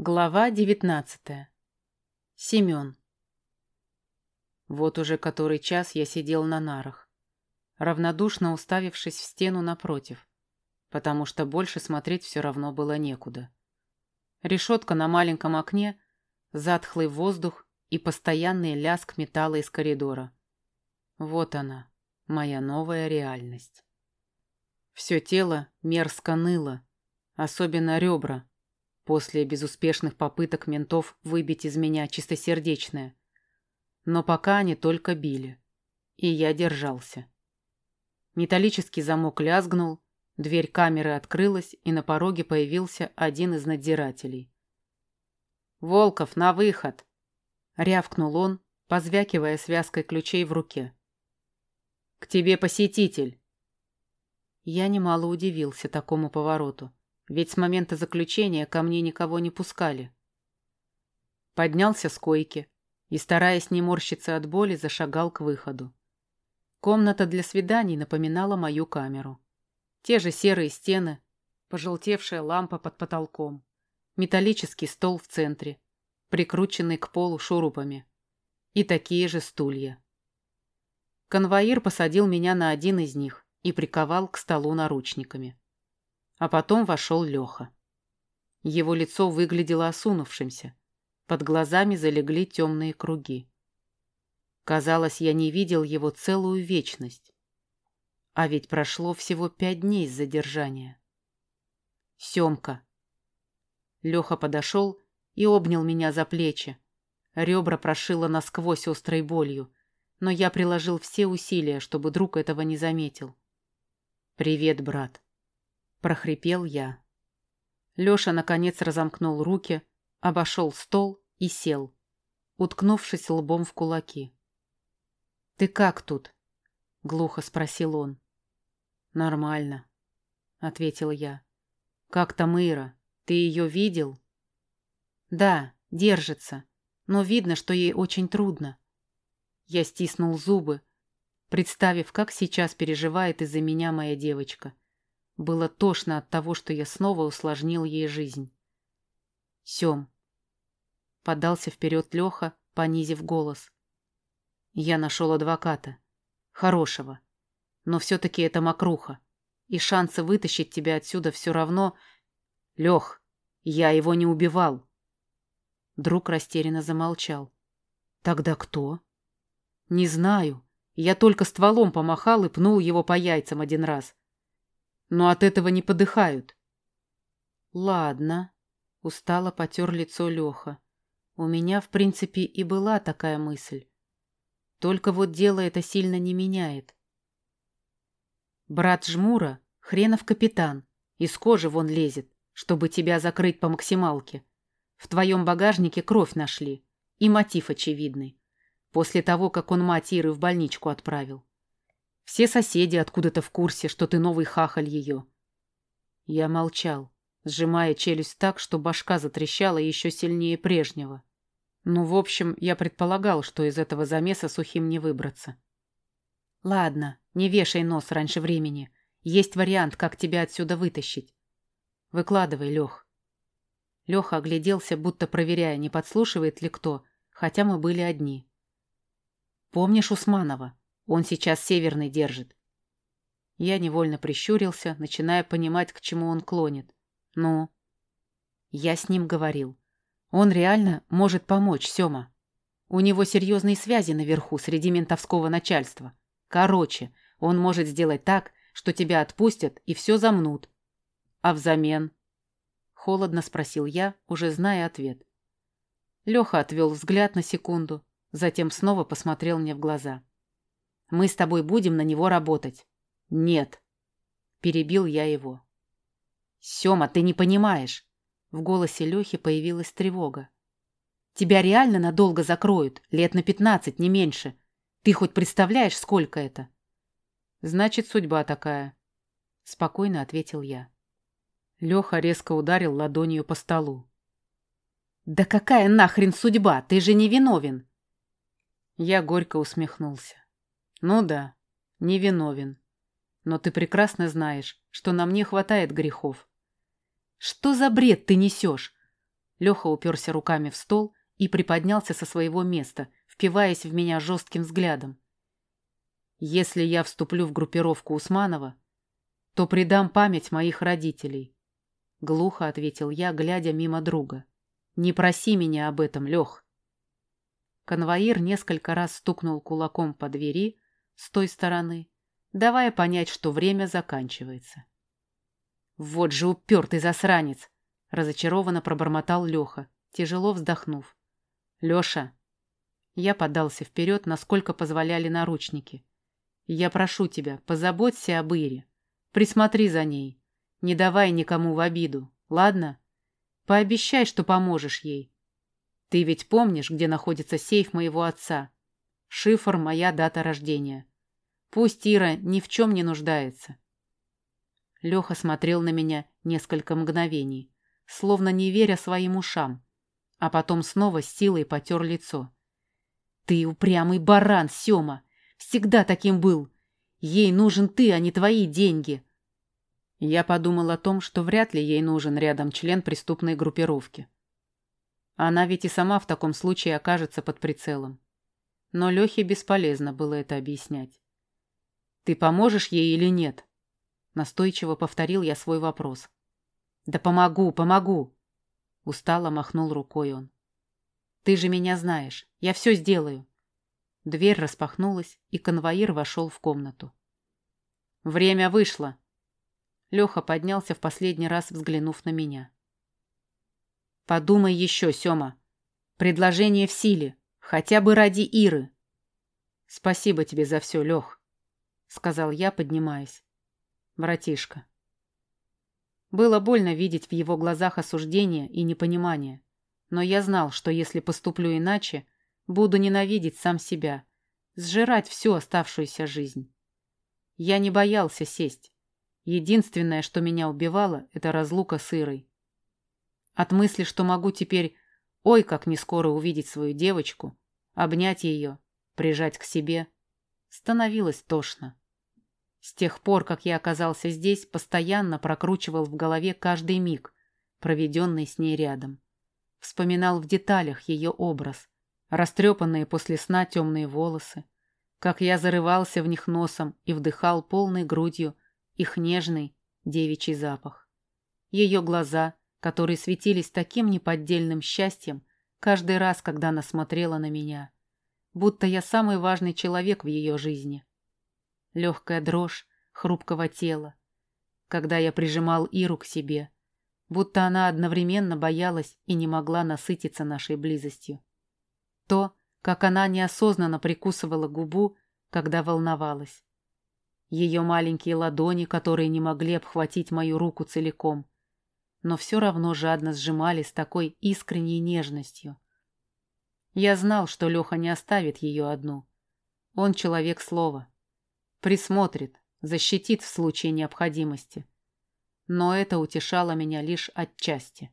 Глава девятнадцатая. Семен. Вот уже который час я сидел на нарах, равнодушно уставившись в стену напротив, потому что больше смотреть все равно было некуда. Решетка на маленьком окне, затхлый воздух и постоянный лязг металла из коридора. Вот она, моя новая реальность. Все тело мерзко ныло, особенно ребра, после безуспешных попыток ментов выбить из меня чистосердечное. Но пока они только били. И я держался. Металлический замок лязгнул, дверь камеры открылась, и на пороге появился один из надзирателей. «Волков, на выход!» — рявкнул он, позвякивая связкой ключей в руке. «К тебе посетитель!» Я немало удивился такому повороту ведь с момента заключения ко мне никого не пускали. Поднялся с койки и, стараясь не морщиться от боли, зашагал к выходу. Комната для свиданий напоминала мою камеру. Те же серые стены, пожелтевшая лампа под потолком, металлический стол в центре, прикрученный к полу шурупами, и такие же стулья. Конвоир посадил меня на один из них и приковал к столу наручниками. А потом вошел Леха. Его лицо выглядело осунувшимся. Под глазами залегли темные круги. Казалось, я не видел его целую вечность. А ведь прошло всего пять дней с задержания. Семка. Леха подошел и обнял меня за плечи. Ребра прошило насквозь острой болью, но я приложил все усилия, чтобы друг этого не заметил. «Привет, брат», прохрипел я. Лёша наконец разомкнул руки, обошел стол и сел, уткнувшись лбом в кулаки. «Ты как тут?» — глухо спросил он. «Нормально», — ответил я. «Как там Ира? Ты ее видел?» «Да, держится, но видно, что ей очень трудно». Я стиснул зубы, представив, как сейчас переживает из-за меня моя девочка. Было тошно от того, что я снова усложнил ей жизнь. Сем. Подался вперед Леха, понизив голос. Я нашел адвоката. Хорошего. Но все-таки это мокруха. И шансы вытащить тебя отсюда все равно... Лех, я его не убивал. Друг растерянно замолчал. Тогда кто? Не знаю. Я только стволом помахал и пнул его по яйцам один раз но от этого не подыхают. Ладно, устало потер лицо Леха. У меня, в принципе, и была такая мысль. Только вот дело это сильно не меняет. Брат Жмура — хренов капитан, из кожи вон лезет, чтобы тебя закрыть по максималке. В твоем багажнике кровь нашли, и мотив очевидный. После того, как он мать Иры в больничку отправил. Все соседи откуда-то в курсе, что ты новый хахаль ее. Я молчал, сжимая челюсть так, что башка затрещала еще сильнее прежнего. Ну, в общем, я предполагал, что из этого замеса сухим не выбраться. Ладно, не вешай нос раньше времени. Есть вариант, как тебя отсюда вытащить. Выкладывай, Лех. Леха огляделся, будто проверяя, не подслушивает ли кто, хотя мы были одни. Помнишь Усманова? Он сейчас северный держит. Я невольно прищурился, начиная понимать, к чему он клонит. Ну? Я с ним говорил. Он реально может помочь, Сёма. У него серьезные связи наверху среди ментовского начальства. Короче, он может сделать так, что тебя отпустят и все замнут. А взамен? Холодно спросил я, уже зная ответ. Леха отвел взгляд на секунду, затем снова посмотрел мне в глаза. Мы с тобой будем на него работать. Нет. Перебил я его. Сёма, ты не понимаешь. В голосе Лёхи появилась тревога. Тебя реально надолго закроют, лет на пятнадцать, не меньше. Ты хоть представляешь, сколько это? Значит, судьба такая. Спокойно ответил я. Лёха резко ударил ладонью по столу. «Да какая нахрен судьба? Ты же не виновен!» Я горько усмехнулся. Ну да, невиновен. Но ты прекрасно знаешь, что на мне хватает грехов. Что за бред ты несешь? Леха уперся руками в стол и приподнялся со своего места, впиваясь в меня жестким взглядом. «Если я вступлю в группировку Усманова, то предам память моих родителей», — глухо ответил я, глядя мимо друга. «Не проси меня об этом, Лех». Конвоир несколько раз стукнул кулаком по двери с той стороны, давая понять, что время заканчивается. «Вот же упертый засранец!» — разочарованно пробормотал Леха, тяжело вздохнув. «Леша!» Я подался вперед, насколько позволяли наручники. «Я прошу тебя, позаботься об Ире. Присмотри за ней. Не давай никому в обиду, ладно? Пообещай, что поможешь ей. Ты ведь помнишь, где находится сейф моего отца? Шифр — моя дата рождения. Пусть Ира ни в чем не нуждается». Леха смотрел на меня несколько мгновений, словно не веря своим ушам, а потом снова с силой потер лицо. «Ты упрямый баран, Сёма! Всегда таким был! Ей нужен ты, а не твои деньги!» Я подумал о том, что вряд ли ей нужен рядом член преступной группировки. Она ведь и сама в таком случае окажется под прицелом. Но Лехе бесполезно было это объяснять. «Ты поможешь ей или нет?» Настойчиво повторил я свой вопрос. «Да помогу, помогу!» Устало махнул рукой он. «Ты же меня знаешь. Я все сделаю». Дверь распахнулась, и конвоир вошел в комнату. «Время вышло!» Леха поднялся в последний раз, взглянув на меня. «Подумай еще, Сема. Предложение в силе. Хотя бы ради Иры». «Спасибо тебе за все, Лех», — сказал я, поднимаясь братишка. Было больно видеть в его глазах осуждение и непонимание, но я знал, что если поступлю иначе, буду ненавидеть сам себя, сжирать всю оставшуюся жизнь. Я не боялся сесть. Единственное, что меня убивало, это разлука с Ирой. От мысли, что могу теперь, ой, как не скоро увидеть свою девочку, обнять ее, прижать к себе, становилось тошно. С тех пор, как я оказался здесь, постоянно прокручивал в голове каждый миг, проведенный с ней рядом. Вспоминал в деталях ее образ, растрепанные после сна темные волосы, как я зарывался в них носом и вдыхал полной грудью их нежный девичий запах. Ее глаза, которые светились таким неподдельным счастьем каждый раз, когда она смотрела на меня, будто я самый важный человек в ее жизни легкая дрожь хрупкого тела, когда я прижимал Иру к себе, будто она одновременно боялась и не могла насытиться нашей близостью. То, как она неосознанно прикусывала губу, когда волновалась. Ее маленькие ладони, которые не могли обхватить мою руку целиком, но все равно жадно сжимали с такой искренней нежностью. Я знал, что Леха не оставит ее одну. Он человек слова. Присмотрит, защитит в случае необходимости. Но это утешало меня лишь отчасти.